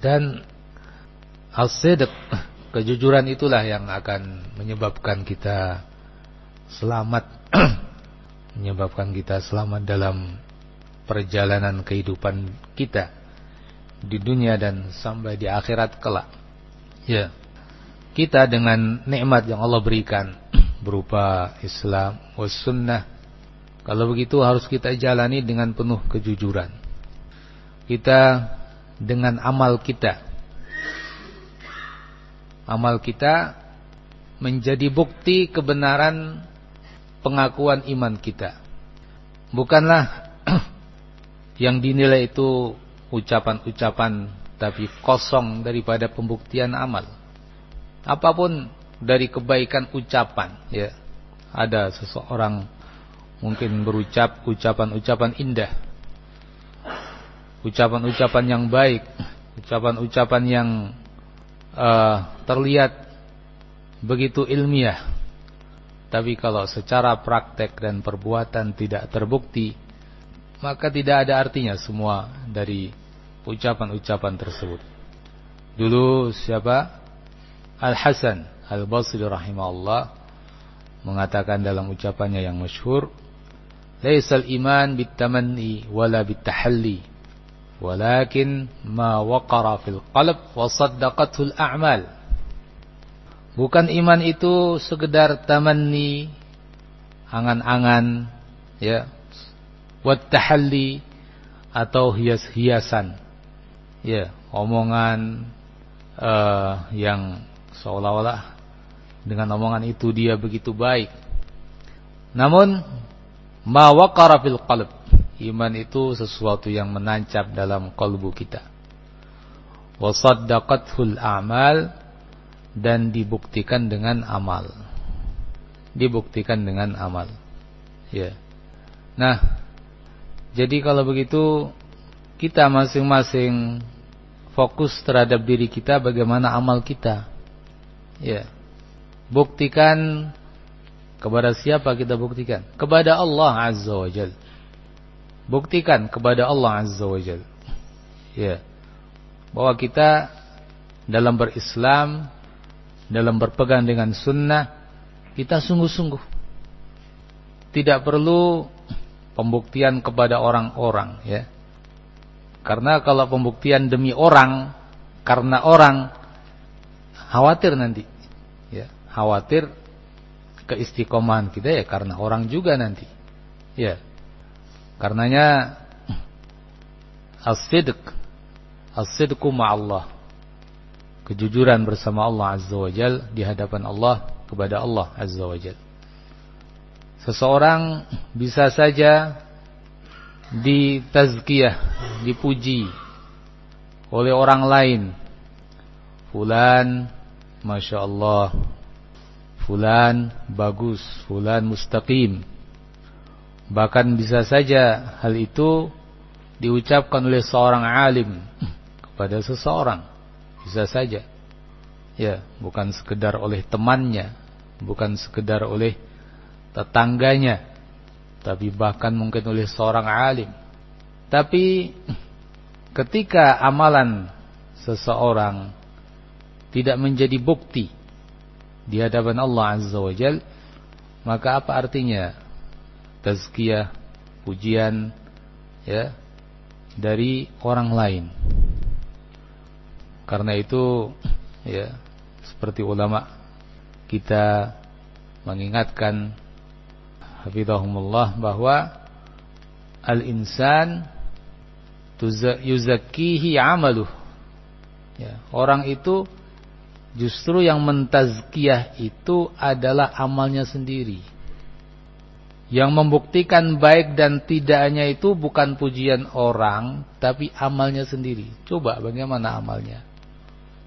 Dan as-sidq, kejujuran itulah yang akan menyebabkan kita selamat menyebabkan kita selamat dalam perjalanan kehidupan kita di dunia dan sampai di akhirat kelak. Ya. Kita dengan nikmat yang Allah berikan berupa Islam was sunnah kalau begitu harus kita jalani dengan penuh kejujuran. Kita dengan amal kita. Amal kita menjadi bukti kebenaran pengakuan iman kita. Bukanlah yang dinilai itu ucapan-ucapan tapi kosong daripada pembuktian amal. Apa pun dari kebaikan ucapan, ya. Ada seseorang mungkin berucap ucapan-ucapan indah. Ucapan-ucapan yang baik, ucapan-ucapan yang uh, terlihat begitu ilmiah tapi kalau secara praktek dan perbuatan tidak terbukti, maka tidak ada artinya semua dari ucapan-ucapan tersebut. Dulu siapa? Al-Hasan Al-Basri rahimahullah mengatakan dalam ucapannya yang masyhur, "Laisal iman bitamanni wala bitahalli, walakin ma waqara fil qalb wa saddaqathu al-a'mal." Bukan iman itu sekedar tamanni, angan-angan, ya, wat tahalli atau hias-hiasan. Ya, omongan uh, yang seolah-olah dengan omongan itu dia begitu baik. Namun ma waqara fil qalb. Iman itu sesuatu yang menancap dalam kalbu kita. Wa saddaqathul a'mal dan dibuktikan dengan amal. Dibuktikan dengan amal. Ya. Nah, jadi kalau begitu kita masing-masing fokus terhadap diri kita bagaimana amal kita. Ya. Buktikan kepada siapa kita buktikan? Kepada Allah Azza wa Jal. Buktikan kepada Allah Azza wa Jal. Ya. Bahwa kita dalam berislam dalam berpegang dengan sunnah kita sungguh-sungguh tidak perlu pembuktian kepada orang-orang ya karena kalau pembuktian demi orang karena orang khawatir nanti ya khawatir keistiqomahan kita ya karena orang juga nanti ya karenanya as-sidq as-sidqu ma'allah kejujuran bersama Allah Azza wa Jal di hadapan Allah kepada Allah Azza wa Jal. Seseorang bisa saja ditazkiyah, dipuji oleh orang lain. Fulan, Masya Allah, Fulan bagus, Fulan mustaqim. Bahkan bisa saja hal itu diucapkan oleh seorang alim kepada seseorang bisa saja. Ya, bukan sekedar oleh temannya, bukan sekedar oleh tetangganya, tapi bahkan mungkin oleh seorang alim. Tapi ketika amalan seseorang tidak menjadi bukti di hadapan Allah Azza wa Jal, maka apa artinya tazkiyah, pujian ya dari orang lain? Karena itu ya seperti ulama kita mengingatkan hafizahumullah bahwa al-insan yuzakkihi amaluh. Ya, orang itu justru yang mentazkiyah itu adalah amalnya sendiri. Yang membuktikan baik dan tidaknya itu bukan pujian orang, tapi amalnya sendiri. Coba bagaimana amalnya?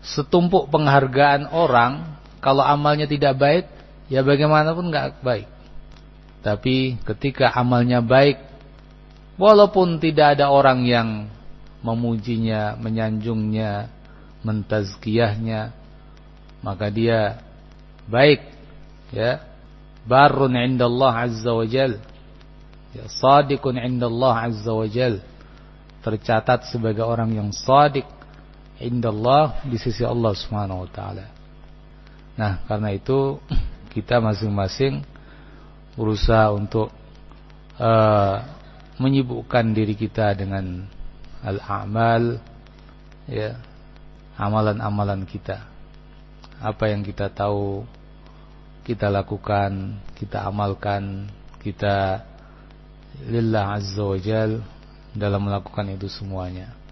setumpuk penghargaan orang kalau amalnya tidak baik ya bagaimanapun nggak baik tapi ketika amalnya baik walaupun tidak ada orang yang memujinya menyanjungnya mentazkiyahnya maka dia baik ya barun indallah azza wa jal ya sadiqun indallah azza wa jal tercatat sebagai orang yang sadik indallah di sisi Allah Subhanahu wa taala. Nah, karena itu kita masing-masing berusaha untuk uh, menyibukkan diri kita dengan al-amal ya, amalan-amalan kita. Apa yang kita tahu kita lakukan, kita amalkan, kita lillah azza wajal dalam melakukan itu semuanya.